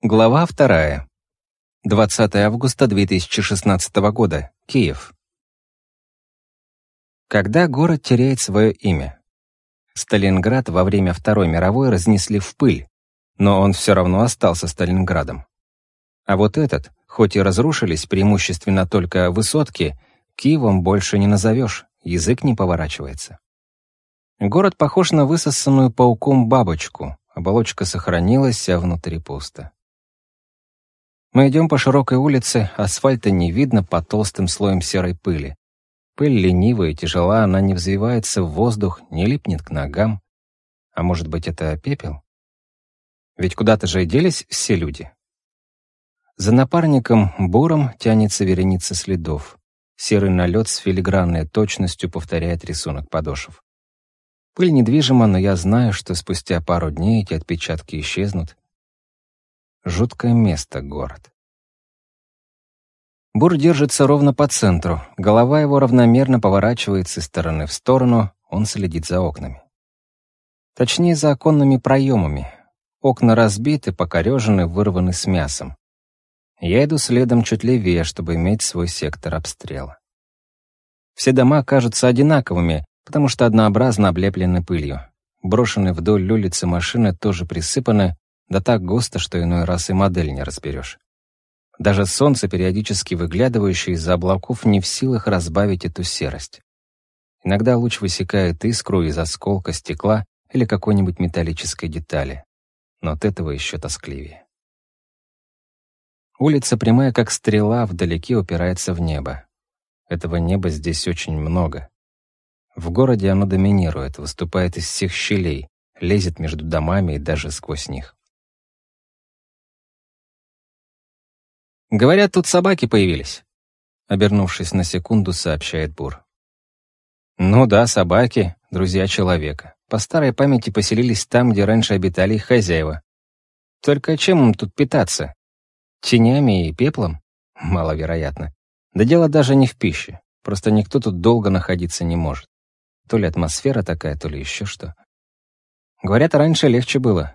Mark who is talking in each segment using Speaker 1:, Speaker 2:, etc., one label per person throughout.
Speaker 1: Глава вторая. 20 августа 2016 года. Киев. Когда город теряет свое имя? Сталинград во время Второй мировой разнесли в пыль, но он все равно остался Сталинградом. А вот этот, хоть и разрушились преимущественно только высотки, Киевом больше не назовешь, язык не поворачивается. Город похож на высосанную пауком бабочку, оболочка сохранилась, а внутри пусто. Мы идем по широкой улице, асфальта не видно под толстым слоем серой пыли. Пыль ленивая и тяжела, она не взвивается в воздух, не липнет к ногам. А может быть, это пепел? Ведь куда-то же и делись все люди. За напарником буром тянется вереница следов. Серый налет с филигранной точностью повторяет рисунок подошв. Пыль недвижима, но я знаю, что спустя пару дней эти отпечатки исчезнут, Жуткое место город. Бур держится ровно по центру, голова его равномерно поворачивается из стороны в сторону, он следит за окнами. Точнее, за оконными проемами. Окна разбиты, покорежены, вырваны с мясом. Я иду следом чуть левее, чтобы иметь свой сектор обстрела. Все дома кажутся одинаковыми, потому что однообразно облеплены пылью. Брошенные вдоль улицы машины тоже присыпаны, да так густо, что иной раз и модель не разберешь. Даже солнце, периодически выглядывающее из-за облаков, не в силах разбавить эту серость. Иногда луч высекает искру из осколка стекла или какой-нибудь металлической детали. Но от этого еще тоскливее. Улица прямая, как стрела, вдалеке упирается в небо. Этого неба здесь очень много. В городе оно доминирует, выступает из всех щелей, лезет между домами и даже сквозь них. Говорят, тут собаки появились. Обернувшись на секунду, сообщает Бур. Ну да, собаки, друзья человека. По старой памяти поселились там, где раньше обитали их хозяева. Только чем им тут питаться? Тенями и пеплом? Маловероятно. Да дело даже не в пище. Просто никто тут долго находиться не может. То ли атмосфера такая, то ли еще что. Говорят, раньше легче было.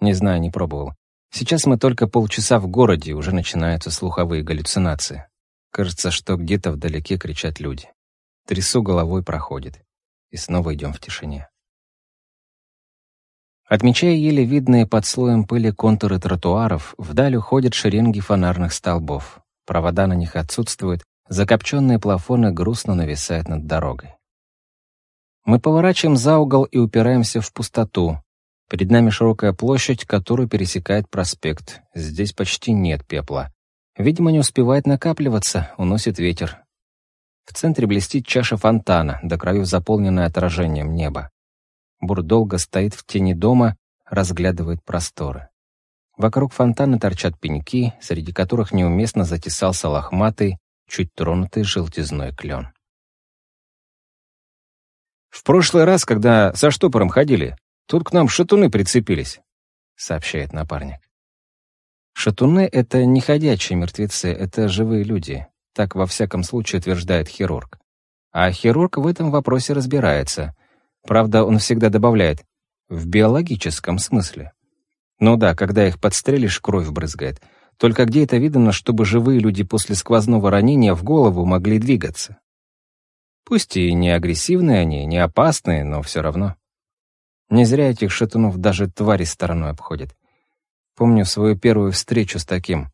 Speaker 1: Не знаю, не пробовал. Сейчас мы только полчаса в городе, уже начинаются слуховые галлюцинации. Кажется, что где-то вдалеке кричат люди. Трясу головой проходит. И снова идем в тишине. Отмечая еле видные под слоем пыли контуры тротуаров, вдаль уходят шеренги фонарных столбов. Провода на них отсутствуют, закопченные плафоны грустно нависают над дорогой. Мы поворачиваем за угол и упираемся в пустоту, Перед нами широкая площадь, которую пересекает проспект. Здесь почти нет пепла. Видимо, не успевает накапливаться, уносит ветер. В центре блестит чаша фонтана, до краев заполненная отражением неба. Бур долго стоит в тени дома, разглядывает просторы. Вокруг фонтана торчат пеньки, среди которых неуместно затесался лохматый, чуть тронутый желтизной клен.
Speaker 2: «В прошлый раз, когда за штопором ходили, Тут к нам шатуны прицепились», — сообщает напарник.
Speaker 1: Шатуны — это не ходячие мертвецы, это живые люди. Так, во всяком случае, утверждает хирург. А хирург в этом вопросе разбирается. Правда, он всегда добавляет «в биологическом смысле». Ну да, когда их подстрелишь, кровь брызгает. Только где это видно, чтобы живые люди после сквозного ранения в голову могли двигаться? Пусть и не агрессивные они, не опасные, но все равно. Не зря этих шатунов даже твари стороной обходят. Помню свою первую встречу с таким.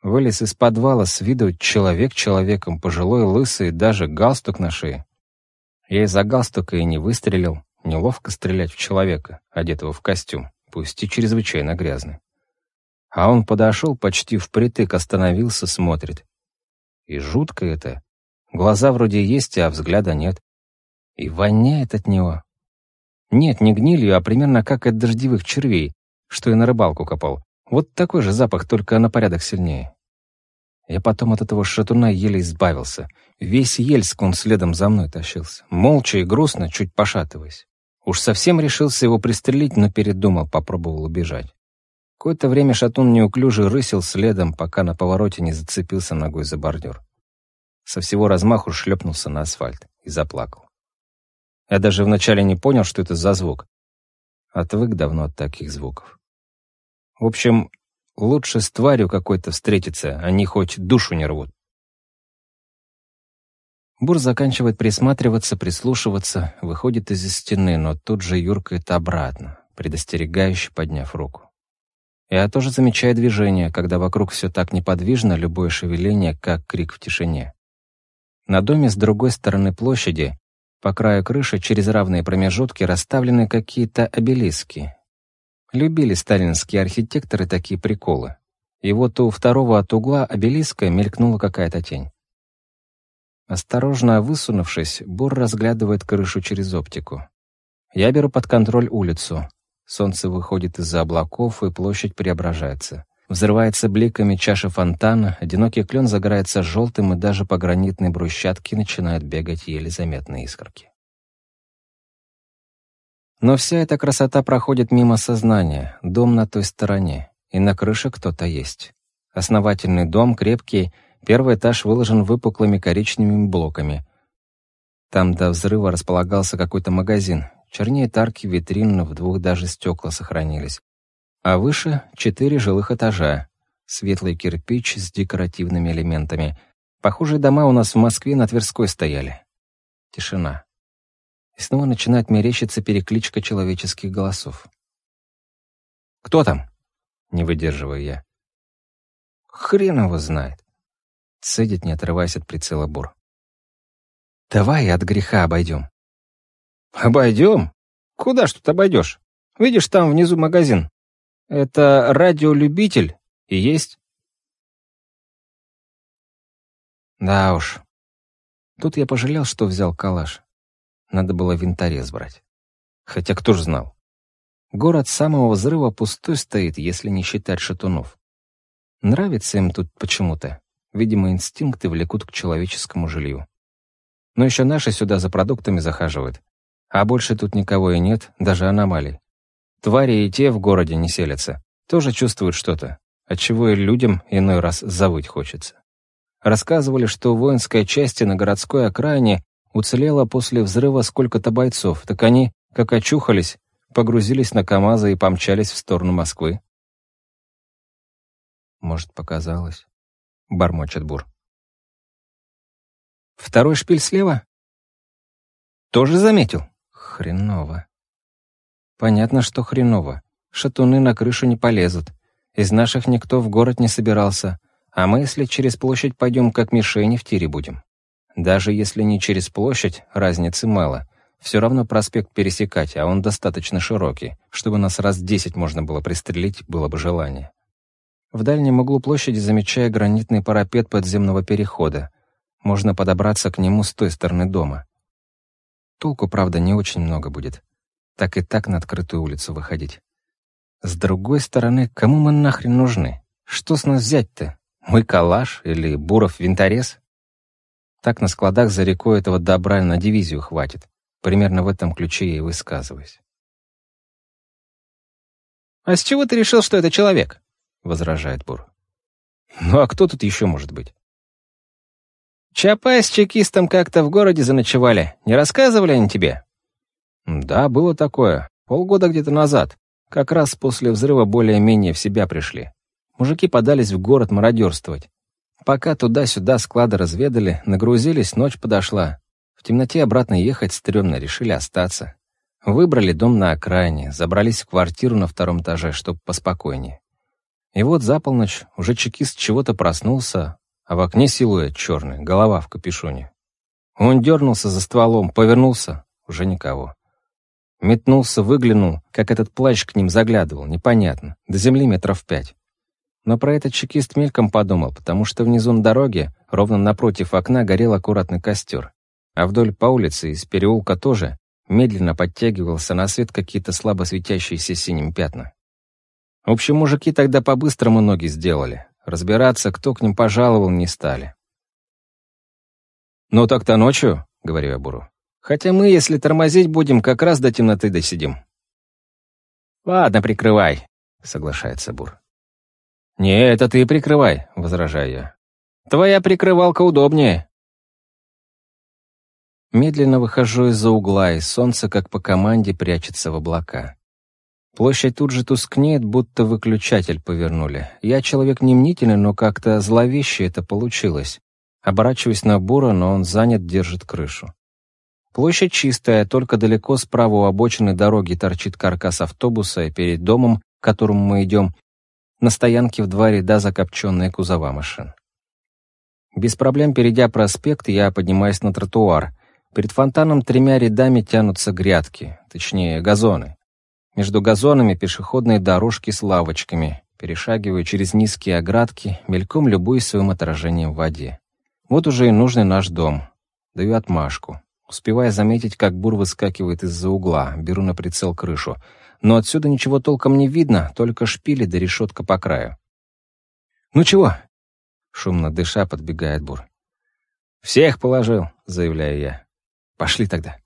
Speaker 1: Вылез из подвала с виду человек человеком, пожилой, лысый, даже галстук на шее. Я из-за галстука и не выстрелил. Неловко стрелять в человека, одетого в костюм, пусть и чрезвычайно грязный. А он подошел почти впритык, остановился, смотрит. И жутко это. Глаза вроде есть, а взгляда нет. И воняет от него. Нет, не гнилью, а примерно как от дождевых червей, что я на рыбалку копал. Вот такой же запах, только на порядок сильнее. Я потом от этого шатуна еле избавился. Весь Ельск он следом за мной тащился. Молча и грустно, чуть пошатываясь. Уж совсем решился его пристрелить, но передумал, попробовал убежать. Какое-то время шатун неуклюже рысил следом, пока на повороте не зацепился ногой за бордюр. Со всего размаху шлепнулся на асфальт и заплакал. Я даже вначале не понял, что это за звук. Отвык давно от таких звуков. В общем, Лучше с тварью какой-то встретиться, они хоть душу не рвут. Бур заканчивает присматриваться, прислушиваться, выходит из-за стены, но тут же юркает обратно, предостерегающе подняв руку. Я тоже замечаю движение, когда вокруг все так неподвижно, любое шевеление, как крик в тишине. На доме с другой стороны площади, по краю крыши, через равные промежутки, расставлены какие-то обелиски. Любили сталинские архитекторы такие приколы. И вот у второго от угла обелиска мелькнула какая-то тень. Осторожно высунувшись, Бур разглядывает крышу через оптику. Я беру под контроль улицу. Солнце выходит из-за облаков, и площадь преображается. Взрывается бликами чаша фонтана, одинокий клен загорается желтым, и даже по гранитной брусчатке начинают бегать еле заметные искорки. Но вся эта красота проходит мимо сознания, дом на той стороне, и на крыше кто-то есть. Основательный дом, крепкий, Первый этаж выложен выпуклыми коричневыми блоками. Там до взрыва располагался какой-то магазин. Чернее арки витрин, в двух даже стекла сохранились. А выше — четыре жилых этажа. Светлый кирпич с декоративными элементами. Похожие дома у нас в Москве на Тверской стояли. Тишина. И снова начинает мерещиться перекличка человеческих голосов. «Кто там?» — не выдерживаю я. «Хрен его знает. Цедит, не отрываясь от прицела Бур. «Давай от греха обойдем». «Обойдем? Куда ж тут обойдешь? Видишь, там внизу магазин. Это радиолюбитель и есть?» Да уж. Тут я пожалел, что взял калаш. Надо было винторез брать. Хотя кто ж знал? Город самого взрыва пустой стоит, если не считать шатунов. Нравится им тут почему-то. Видимо, инстинкты влекут к человеческому жилью. Но еще наши сюда за продуктами захаживают. А больше тут никого и нет, даже аномалий. Твари и те в городе не селятся. Тоже чувствуют что-то, отчего и людям иной раз завыть хочется. Рассказывали, что в воинской части на городской окраине уцелело после взрыва сколько-то бойцов, так они, как очухались, погрузились на КамАЗы и помчались в сторону Москвы. Может, показалось. — бормочет Бур. «Второй шпиль слева?» «Тоже заметил?» «Хреново». «Понятно, что хреново. Шатуны на крышу не полезут. Из наших никто в город не собирался. А мы, если через площадь пойдем, как мишени в тире будем. Даже если не через площадь, разницы мало. Все равно проспект пересекать, а он достаточно широкий, чтобы нас раз десять можно было пристрелить, было бы желание. В дальнем углу площади замечая гранитный парапет подземного перехода. Можно подобраться к нему с той стороны дома. Толку, правда, не очень много будет. Так и так на открытую улицу выходить. С другой стороны, кому мы нахрен нужны? Что с нас взять-то? Мой калаш или Буров винторез? Так на складах за рекой этого добра на дивизию хватит. Примерно в этом ключе я и высказываюсь. «А с чего ты решил, что это человек?» — возражает Бур. «Ну а кто тут еще может быть?» «Чапай с чекистом как-то в городе заночевали. Не рассказывали они тебе?» «Да, было такое. Полгода где-то назад. Как раз после взрыва более-менее в себя пришли. Мужики подались в город мародерствовать. Пока туда-сюда склады разведали, нагрузились, ночь подошла. В темноте обратно ехать стрёмно, решили остаться. Выбрали дом на окраине, забрались в квартиру на втором этаже, чтоб поспокойнее. И вот за полночь уже чекист чего-то проснулся, а в окне силуэт черный, голова в капюшоне. Он дернулся за стволом, повернулся, уже никого. Метнулся, выглянул, как этот плащ к ним заглядывал, непонятно, до земли метров пять. Но про этот чекист мельком подумал, потому что внизу на дороге, ровно напротив окна, горел аккуратный костер. А вдоль по улице из переулка тоже медленно подтягивался на свет какие-то слабо светящиеся синим пятна. В общем, мужики тогда по-быстрому ноги сделали. Разбираться, кто к ним пожаловал, не стали. «Ну так-то ночью», — говорю я Буру. «Хотя мы, если тормозить будем, как раз до темноты досидим». «Ладно, прикрывай», — соглашается Бур. «Не, это ты прикрывай», — возражаю я. «Твоя прикрывалка удобнее». Медленно выхожу из-за угла, и солнце, как по команде, прячется в облака. Площадь тут же тускнеет, будто выключатель повернули. Я человек не мнительный, но как-то зловеще это получилось. Оборачиваюсь на Бура, но он занят, держит крышу. Площадь чистая, только далеко справа у обочины дороги торчит каркас автобуса, и перед домом, к которому мы идем, на стоянке в два ряда закопченные кузова машин. Без проблем перейдя проспект, я поднимаюсь на тротуар. Перед фонтаном тремя рядами тянутся грядки, точнее, газоны. Между газонами пешеходные дорожки с лавочками. Перешагиваю через низкие оградки, мельком любуюсь своим отражением в воде. Вот уже и нужный наш дом. Даю отмашку. Успевая заметить, как бур выскакивает из-за угла, беру на прицел крышу. Но отсюда ничего толком не видно, только шпили да решетка по краю. «Ну чего?» Шумно дыша подбегает бур. «Всех положил», — заявляю я. «Пошли тогда».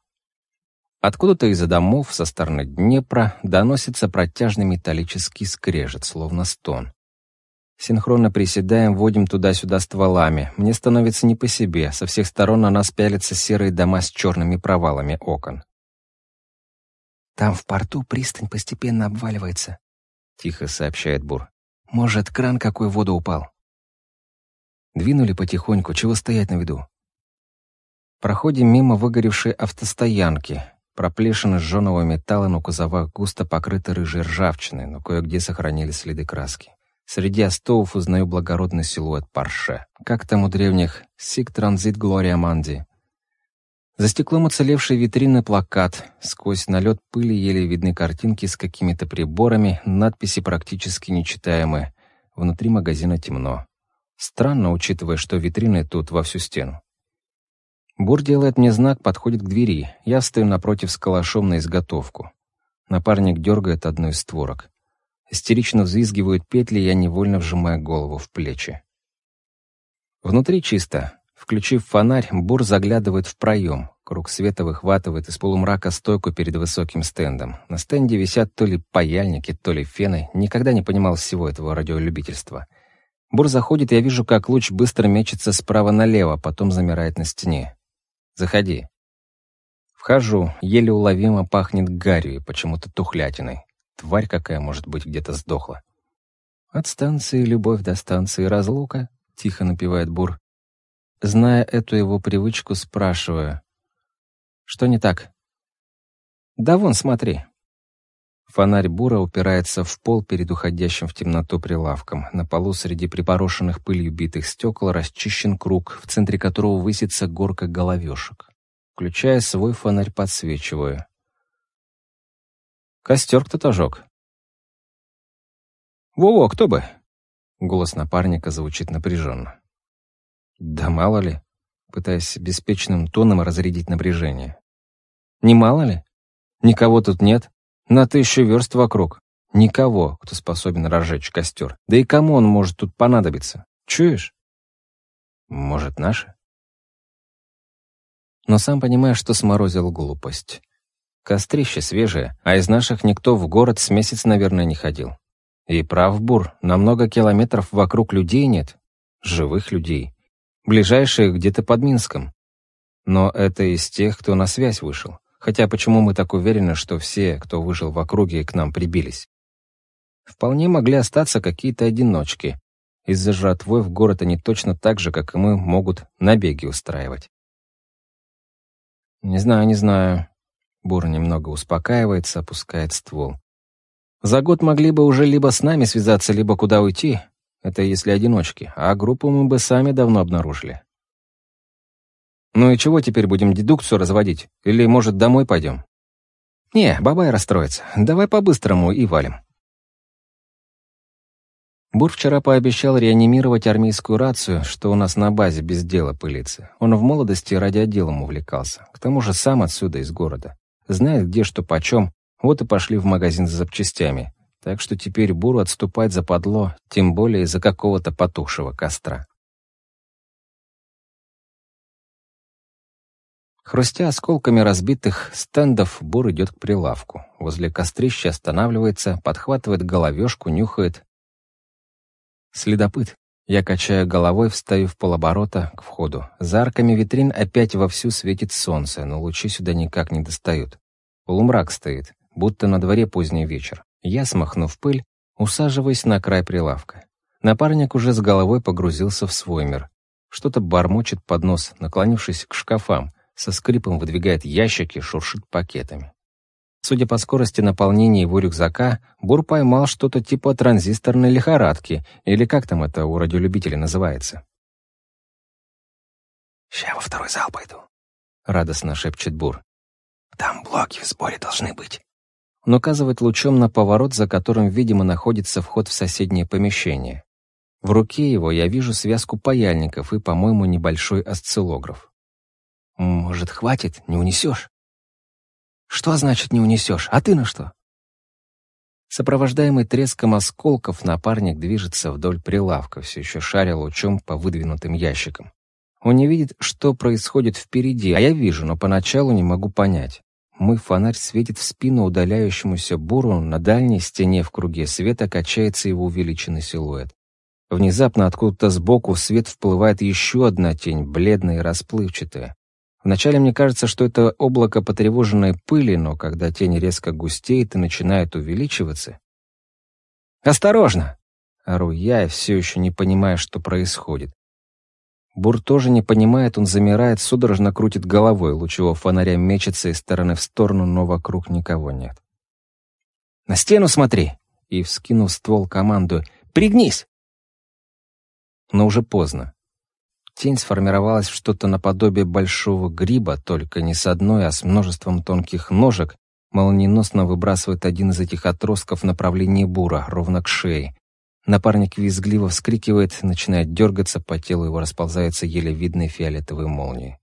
Speaker 1: Откуда-то из-за домов со стороны Днепра доносится протяжный металлический скрежет, словно стон. Синхронно приседаем, водим туда-сюда стволами. Мне становится не по себе. Со всех сторон на нас пялятся серые дома с черными провалами окон.
Speaker 2: «Там в порту пристань постепенно обваливается», — тихо сообщает Бур. «Может, кран какой в воду упал?» Двинули потихоньку, чего стоять на виду.
Speaker 1: Проходим мимо выгоревшей автостоянки. Проплешины сжженного металла на кузовах густо покрыты рыжей ржавчиной, но кое-где сохранили следы краски. Среди остовов узнаю благородный силуэт Парше. Как там у древних «Сик транзит Глория Манди». За стеклом уцелевшей витрины плакат. Сквозь налет пыли еле видны картинки с какими-то приборами, надписи практически нечитаемые. Внутри магазина темно. Странно, учитывая, что витрины тут во всю стену. Бур делает мне знак, подходит к двери. Я стою напротив с калашом на изготовку. Напарник дергает одну из створок. Истерично взвизгивают петли, я невольно вжимаю голову в плечи. Внутри чисто. Включив фонарь, Бур заглядывает в проем. Круг света выхватывает из полумрака стойку перед высоким стендом. На стенде висят то ли паяльники, то ли фены. Никогда не понимал всего этого радиолюбительства. Бур заходит, я вижу, как луч быстро мечется справа налево, потом замирает на стене. «Заходи». Вхожу, еле уловимо пахнет гарью и почему-то тухлятиной. Тварь какая, может быть, где-то сдохла. «От станции любовь до станции разлука», — тихо напевает Бур. Зная эту его привычку, спрашиваю. «Что не так?» «Да вон, смотри». Фонарь Бура упирается в пол перед уходящим в темноту прилавком. На полу среди припорошенных пылью битых стекол расчищен круг, в центре которого высится горка головешек. Включая свой фонарь, подсвечиваю. Костер кто-то жег. «Во-во, кто бы?» Голос напарника звучит напряженно. «Да мало ли», пытаясь беспечным тоном разрядить напряжение. «Не мало ли? Никого тут нет. На тысячу верст вокруг. Никого, кто способен разжечь костер. Да и кому он может тут понадобиться? Чуешь? Может, наши? Но сам понимаешь, что сморозил глупость. Кострище свежее, а из наших никто в город с месяц, наверное, не ходил. И прав Бур, на много километров вокруг людей нет. Живых людей. Ближайшие где-то под Минском. Но это из тех, кто на связь вышел. Хотя почему мы так уверены, что все, кто выжил в округе, к нам прибились? Вполне могли остаться какие-то одиночки. Из-за жратвой в город они точно так же, как и мы, могут набеги устраивать. Не знаю, не знаю. Бур немного успокаивается, опускает ствол. За год могли бы уже либо с нами связаться, либо куда уйти. Это если одиночки. А группу мы бы сами давно обнаружили. Ну и чего теперь будем дедукцию разводить? Или, может, домой пойдем? Не, бабай расстроится. Давай по-быстрому и валим. Бур вчера пообещал реанимировать армейскую рацию, что у нас на базе без дела пылится. Он в молодости радиоделом увлекался. К тому же сам отсюда, из города знает, где что почем, вот и пошли в магазин за запчастями. Так что теперь Буру отступать западло, тем более из-за какого-то потухшего костра. Хрустя осколками разбитых стендов, Бур идет к прилавку. Возле кострища останавливается, подхватывает головешку, нюхает. Следопыт. Я качаю головой, встаю в полоборота к входу. За арками витрин опять вовсю светит солнце, но лучи сюда никак не достают. Полумрак стоит, будто на дворе поздний вечер. Я, смахнув пыль, усаживаясь на край прилавка. Напарник уже с головой погрузился в свой мир. Что-то бормочет под нос, наклонившись к шкафам, со скрипом выдвигает ящики, шуршит пакетами. Судя по скорости наполнения его рюкзака, Бур поймал что-то типа транзисторной лихорадки, или как там это у радиолюбителей называется.
Speaker 2: «Ща во второй зал пойду», —
Speaker 1: радостно шепчет Бур.
Speaker 2: «Там блоки в сборе должны быть».
Speaker 1: Он указывает лучом на поворот, за которым, видимо, находится вход в соседнее помещение. В руке его я вижу связку паяльников и, по-моему, небольшой осциллограф.
Speaker 2: «Может, хватит? Не унесешь?» Что значит не унесешь? А ты на что?
Speaker 1: Сопровождаемый треском осколков, напарник движется вдоль прилавка, все еще шаря лучом по выдвинутым ящикам. Он не видит, что происходит впереди, а я вижу, но поначалу не могу понять. Мой фонарь светит в спину удаляющемуся буру, на дальней стене в круге света качается его увеличенный силуэт. Внезапно откуда-то сбоку в свет вплывает еще одна тень, бледная и расплывчатая. Вначале мне кажется, что это облако потревоженной пыли, но когда тень резко густеет и начинает увеличиваться... «Осторожно!» — ору я, все еще не понимая, что происходит. Бур тоже не понимает, он замирает, судорожно крутит головой, лучевого фонаря мечется из стороны в сторону, но вокруг никого нет. «На стену смотри!» И, вскинув ствол, команду «Пригнись!» Но уже поздно. Тень сформировалась в что-то наподобие большого гриба, только не с одной, а с множеством тонких ножек, молниеносно выбрасывает один из этих отростков в направлении бура, ровно к шее. Напарник визгливо вскрикивает, начинает дергаться, по телу его расползаются еле видные фиолетовые молнии.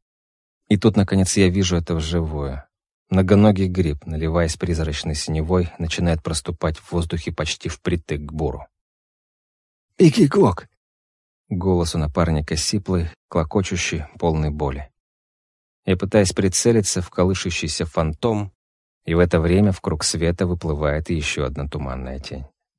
Speaker 1: И тут, наконец, я вижу это вживую. Многоногий гриб, наливаясь призрачной синевой, начинает проступать в воздухе почти впритык к буру.
Speaker 2: «Икикок!»
Speaker 1: Голос у напарника сиплый, клокочущий, полный боли. Я пытаюсь прицелиться в колышущийся фантом, и в это время в круг света выплывает еще одна туманная тень.